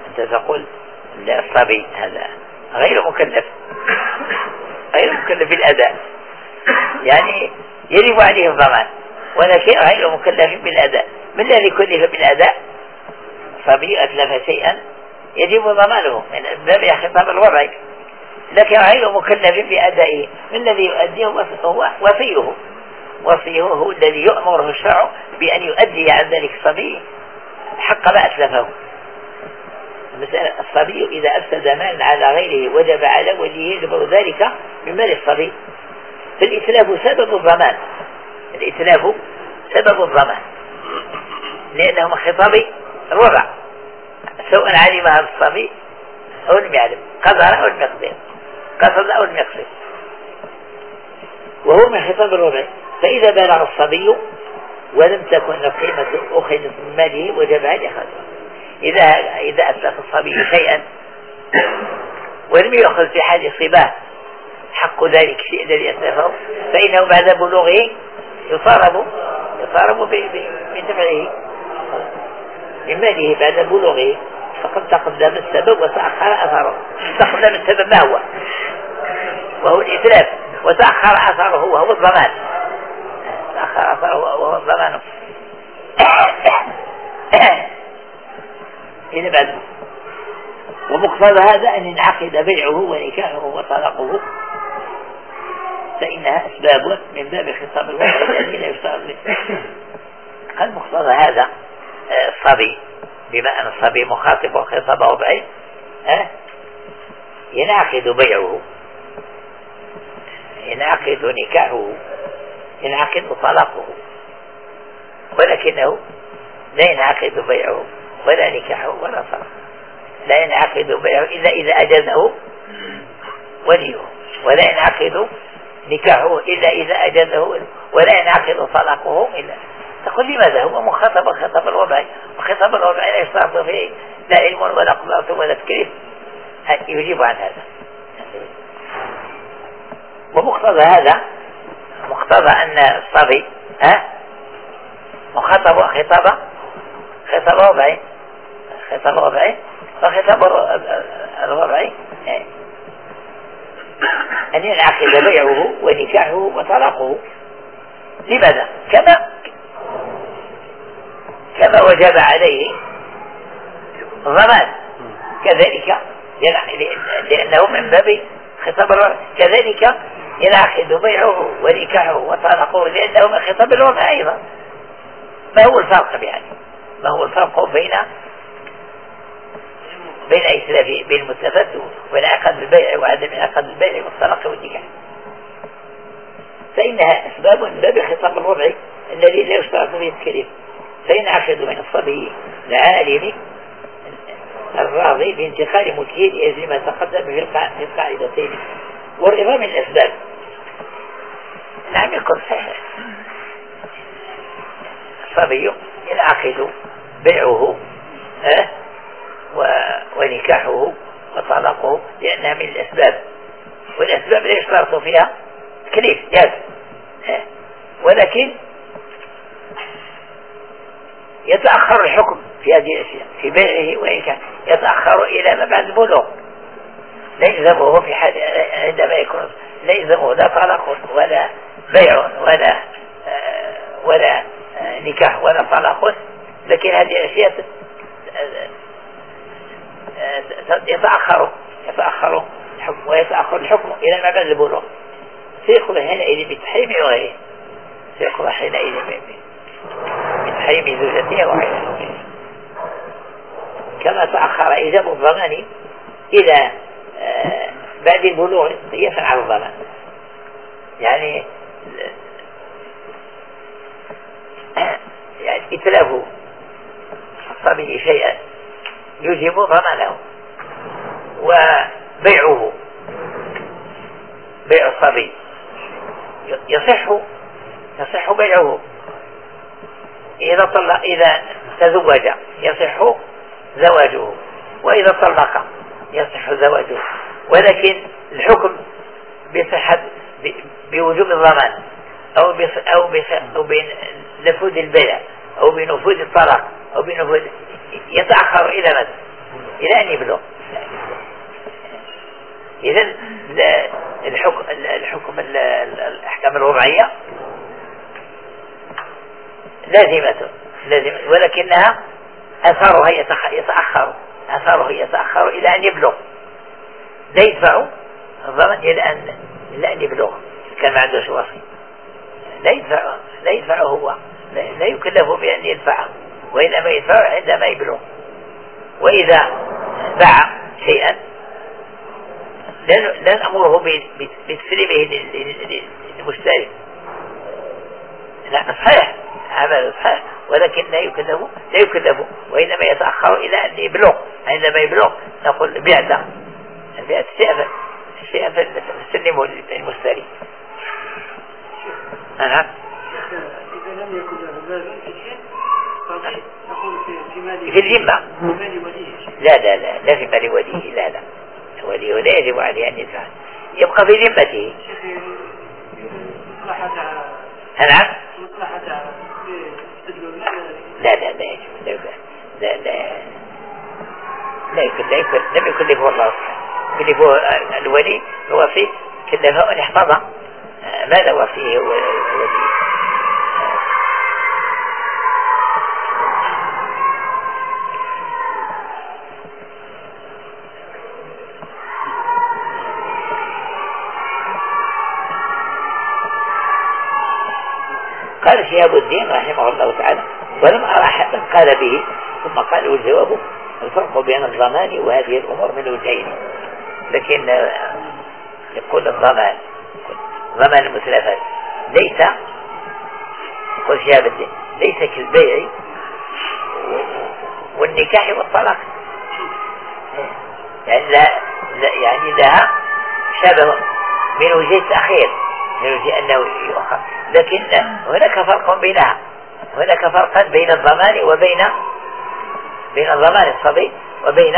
أنت تقول لا الصبي هذا غير مكلف غير مكلف بالأداء يعني يجب عليه الضمان ولكن غير مكلف بالأداء؟ من الذي كلف بالأداء؟ صبي أتلف شيئا يجب ضمانه. من باب خطاب الوضع. لكن غير مكلف بأدائه. من الذي يؤديه هو وفيه وفيه هو الذي يؤمره الشرع بأن يؤدي عن ذلك الصبي حق ما أتلفه. المسألة الصبي إذا أفسد مال على غيره وجب على وليه يجبر ذلك من مال الصبي. فالإتلاف سبب الضمان. الإتلاف سبب الضمان. لأنه من خطاب الوضع سواء علم هذا الصبي أو لم يعلم. قدر أو لم يقدر قصد أو لم يقصد وهو من خطاب الوضع فإذا بلغ الصبي ولم تكن القيمة أخذت من ماله وجب عليه خطأ. إذا إذا أتلف الصبي شيئا ولم يأخذ في حال صباه حق ذلك الشيء الذي أتلفه فإنه بعد بلوغه يطالب يطالب بدفعه من ماله بعد بلوغه. فقد تقدم السبب وتأخر أثره. تقدم السبب ما هو؟ وهو الإتلاف وتأخر أثره وهو الضمان. تأخر أثره وهو الضمان. إذا بعد. ومقتضى هذا أن ينعقد بيعه ونكاحه وطلاقه. فإنها أسباب من باب خطاب الوضع الذي لا يفترض قد مقتضى هذا؟ آه، الصبي بما أن الصبي مخاطب وخطاب وضعي ينعقد بيعه. ينعقد نكاحه. ينعقد طلاقه. ولكنه لا ينعقد بيعه ولا نكاحه ولا صلاة لا ينعقد بيعه إلا إذا أجازه وليه. ولا ينعقد نكاحه إلا إذا أجازه ولا ينعقد طلاقه إلا. تقول لماذا؟ هو مخاطب خطاب الوضع. وخطاب الوضع لا يشترط فيه لا علم ولا قدرة ولا تكليف. يجيب عن هذا. ومقتضى هذا مقتضى أن الصبي ها؟ مخاطب خطاب خطاب وضعي. خطاب وضعي. وخطاب الوضعي. أن ينعقد بيعه ونكاحه وطلاقه. لماذا؟ كما كما وجب عليه ضمان كذلك لأنه من باب خطاب كذلك ينعقد بيعه ونكاحه وطلاقه لأنه من خطاب الوضع أيضا. ما هو الفرق يعني؟ ما هو الفرق بين بين إسلاف بين المستفاد وبين عقد البيع وعدم عقد البيع والطلاق والنكاح فإنها أسباب من باب خطاب الوضع الذي لا يشترط فيه التكليف فينعقد من الصبي العالم الراضي بانتقال ملكه لأجل ما تقدم في القاعدتين. والرضا من الأسباب. نعم يكون صحيح. الصبي ينعقد بيعه أه ونكاحه وطلاقه لأنها من الأسباب. والأسباب لا يشترط فيها تكليف أه ولكن يتأخر الحكم في هذه الأشياء في بيعه وإن كان. يتأخر إلى ما بعد البلوغ لا يلزمه في حال عندما يكون لا يلزمه لا طلاق ولا بيع ولا آه ولا آه نكاح ولا طلاق. لكن هذه الأشياء يتأخر يتأخر الحكم ويتأخر الحكم إلى ما بعد البلوغ سيقضى حينئذ بتحريم وغيره سيقضى حينئذ بتحريم زوجته وغيره كما تأخر إيجاب الضمان إلى آه بعد البلوغ يفعل الضمان. يعني يعني إتلاف الصبي شيئا يجب ضمانه. وبيعه. بيع الصبي. يصح يصح بيعه. إذا طلق إذا تزوج يصح زواجه. وإذا طلق يصح زواجه. ولكن الحكم بصحة بوجوب الضمان أو بص أو بص أو بنفوذ البيع أو بنفوذ الطلاق أو بنفوذ يتأخر إلى متى؟ إلى أن يبلغ. إذا الحكم الحكم الأحكام الوضعية لازمة لازمة ولكنها أثرها يتأخر. أثره يتأخر إلى أن يبلغ. لا يدفع الضمن إلى أن إلى أن يبلغ. كان ما عندوش وصي. لا يدفع لا يدفع هو. لا يكلف بأن يدفع. وإنما يدفع عندما يبلغ. وإذا باع شيئا لا نأمره بتسليمه للمشتري. لا صحيح. عمل صحيح. ولكن لا يكلف لا يكلف وإنما يتأخر إلى أن يبلغ. عندما يبلغ نقول بعت بعت شيئا شيئا فسلمه للمشتري. نعم إذا لم يكن له مال في الحين نقول في مال في الذمة لا لا لا لا في مال وليه. لا لا. وليه لا يجب عليه أن يدفع يبقى في ذمته نعم لا لا لا يجب لا. لا لا يكون لم يكلفه الله يكلفه الولي الوصي كلفه أن يحفظ ماذا وصيه الولي؟ قال شهاب الدين رحمه الله تعالى ولم أرى حدا قال به ثم قال والجواب الفرق بين الضمان وهذه الأمور من وجهين. لكن يقول الضمان ضمان المتلفات ليس قل شهاب الدين ليس كالبيع والنكاح والطلاق. يعني لا, يعني لها شبه من وجه التأخير من وجه أنه يؤخر لكن هناك فرق بينها. هناك فرقا بين الضمان وبين بين الضمان الصبي وبين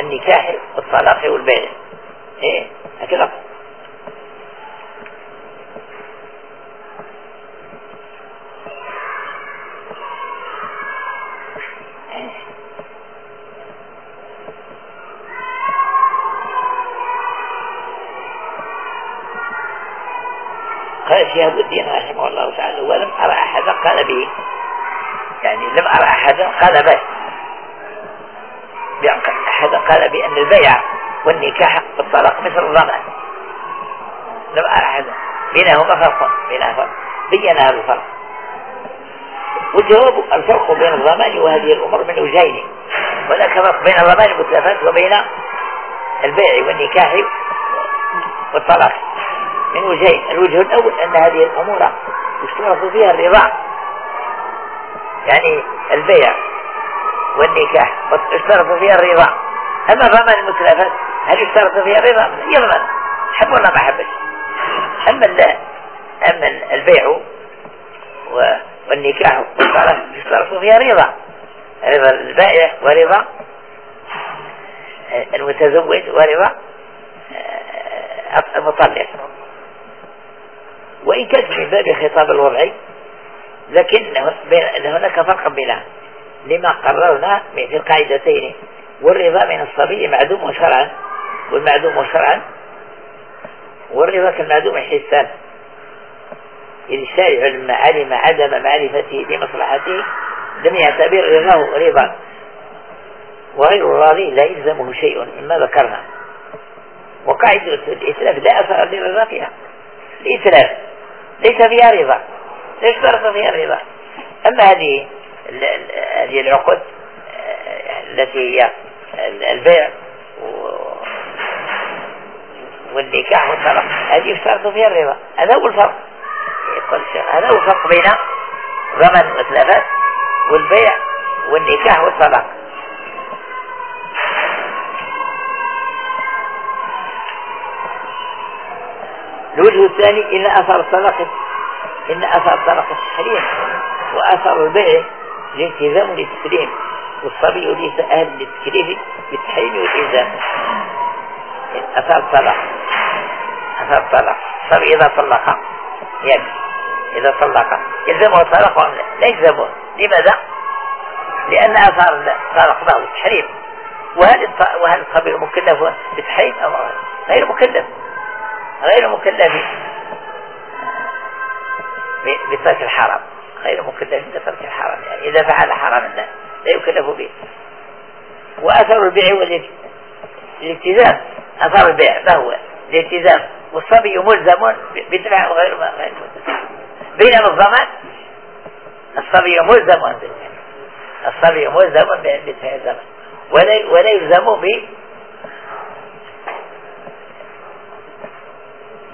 النكاح والطلاق والبيع. إيه هكذا قال شهاب الدين رحمه الله تعالى ولم أرى أحدا قال به يعني لم أرى أحدا قال به بأن أحدا قال بأن البيع والنكاح بالطلاق مثل الضمان لم أرى أحدا. بينهما فرق؟ بينهما فرق. بين هذا الفرق. والجواب الفرق بين الضمان وهذه الأمور من وجهين. هناك فرق بين الضمان المتلفات وبين البيع والنكاح والطلاق. من وجهين الوجه الأول أن هذه الأمور يشترط فيها الرضا. يعني البيع والنكاح. يشترط فيها الرضا. أما ضمان المتلفات هل يشترط فيها الرضا؟ يضمن. حب ولا ما حبش. أما أما البيع والنكاح يشترط فيها رضا رضا البائع ورضا المتزوج ورضا المطلق. وإن كانت من باب الخطاب الوضعي لكن هناك فرق بينها لما قررنا في القاعدتين والرضا من الصبي معدوم شرعا والمعدوم شرعا والرضا كالمعدوم حسان إذ الشارع لما علم عدم معرفته بمصلحته لم يعتبر رضاه رضا. وغير الراضي لا يلزمه شيء مما ذكرنا وقاعدة الإسلاف لا أثر للرضا فيها. الإسلاف ليس فيها رضا. ليش اشترط فيها الرضا أما هذه هذه العقد التي هي البيع والنكاح والطلاق هذه يشترط فيها الرضا. هذا هو الفرق. يقول هذا هو الفرق بين ضمن الإسلافات والبيع والنكاح والطلاق الوجه الثاني إن أثر الطلاق إن أثر الطلاق التحريم وأثر البيع الالتزام للتسليم والصبي ليس أهل للتكليف بالتحريم والإلزام. أثر الطلاق أثر الطلاق الصبي إذا طلق يعني إذا طلق يلزمه الطلاق لا؟ يلزمه. لماذا؟ لأن أثار الطلاق له التحريم. وهل وهل الصبي مكلف بالتحريم أو غير مكلف. غير مكلف بترك الحرام. غير مكلف بترك الحرام. يعني إذا فعل حراما لا, لا يكلف به. وأثر البيع والالتزام أثر البيع ما هو الالتزام والصبي ملزم بدفع غير ما غير ملزم. بينما الضمان الصبي ملزم الصبي ملزم بدفع الزمن ولا ولا يلزم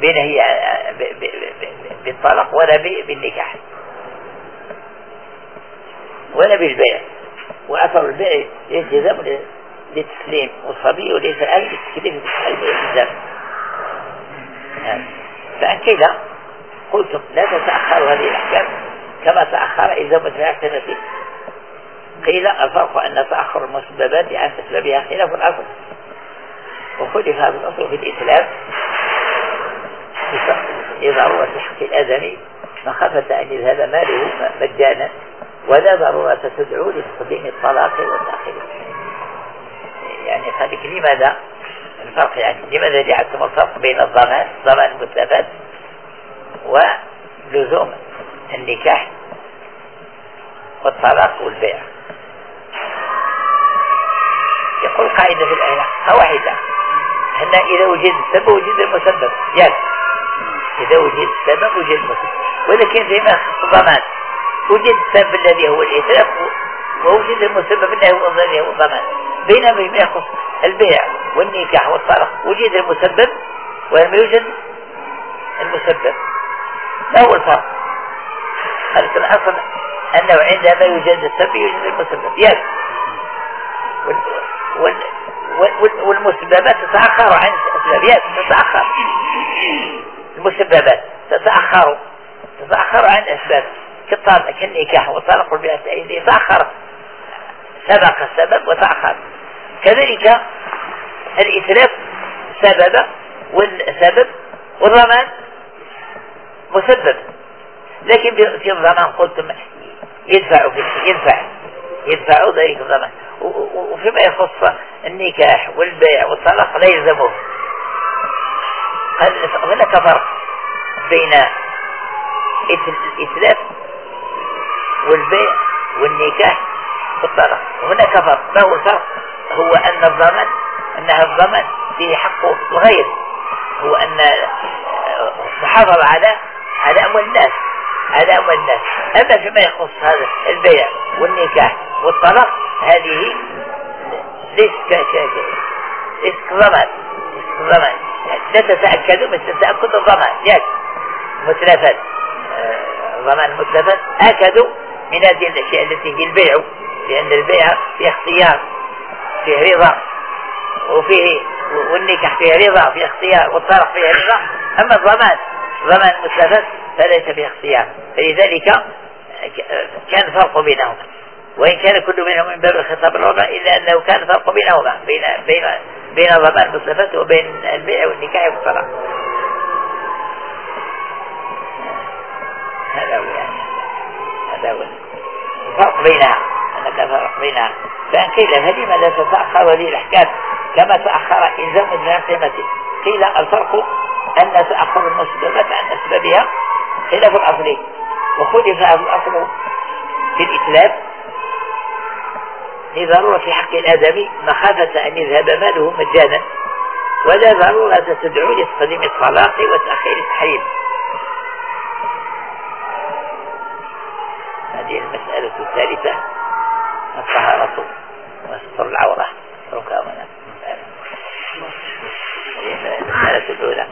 بنهي بالطلاق ولا بالنكاح. ولا بالبيع. وأثر البيع التزام للتسليم والصبي وليس أهل للتسليم الالتزام فعن قلتم لا تتأخر هذه الأحكام كما تأخر إذا متأخرة قيل الفرق أن تأخر المسببات عن أسبابها خلاف الأصل. وخلف هذا الأصل في الإسلام لضرورة حق الأذن مخافة أن يذهب ماله مجانا ولا ضرورة تدعو لتقديم الطلاق والتأخير يعني قال لماذا؟ الفرق يعني لماذا جعلتم الفرق بين الضمان ضمان المتلفات ولزوم النكاح والطلاق والبيع؟ يقول قاعدة في الآية واحدة أن إذا وجد السبب وجد المسبب ياك إذا وجد السبب وجد المسبب ولكن فيما الضمان وجد السبب الذي هو الإتلاف ووجد المسبب الذي هو الضمان بينما فيما يخص البيع والنكاح والطلاق. وجد المسبب ولم يوجد المسبب. ما هو الفرق؟ قالت الأصل أنه عندما يوجد السبب يوجد المسبب. ياك والمسببات تتأخر عن الأسباب تتأخر. المسببات تتأخر تتأخر عن كالطلاق كالنكاح والطلاق والبيع يتأخر سبق السبب وتأخر. كذلك الإسلاف سبب والسبب والضمان مسبب. لكن في الضمان قلتم يدفع يدفع يدفع ذلك الضمان. وفيما يخص النكاح والبيع والطلاق لا يلزمه. هناك فرق بين الإتلاف والبيع والنكاح والطلاق هناك فرق. ما هو الفرق؟ هو أن الضمان أنها الضمان فيه حق الغير. هو أن محافظة على على أموال الناس على أموال الناس. أما فيما يخص هذا البيع والنكاح والطلاق هذه ليس كضمان ليس كضمان لا تتأكد مثل تأكد الضمان. متلفات ضمان آه، المتلفات أكدوا من هذه الأشياء التي هي البيع لأن البيع فيه اختيار فيه رضا وفيه والنكاح فيه رضا فيه اختيار والطرف فيه رضا. أما الضمان ضمان المتلفات فليس فيه اختيار. فلذلك كان فرق بينهما. وإن كان كل منهم من باب الخطاب الرابع إلا أنه كان فرق بينهما بين بين بين ضمان المتلفات وبين البيع والنكاح والطلاق هذا هو يعني. هذا هو الفرق بينها. أنك فرق بينها. فإن قيل فلما لا تتأخر هذه الأحكام. كما تأخر إلزام من قيمته قيل الفرق أن تأخر المسلمات عن أسبابها خلاف الأصل. وخلف الأصل في الإتلاف لضرورة في حق الآدمي مخافة أن يذهب ماله مجانا ولا ضرورة تدعو لتقديم الطلاق وتأخير التحريم. هذه المسألة الثالثة الطهارة وستر العورة. ركامنا المسألة الأولى.